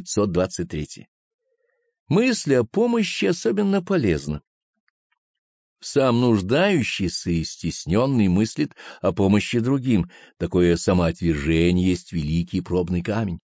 523. Мысль о помощи особенно полезна. Сам нуждающийся и стесненный мыслит о помощи другим, такое самоотвержение есть великий пробный камень.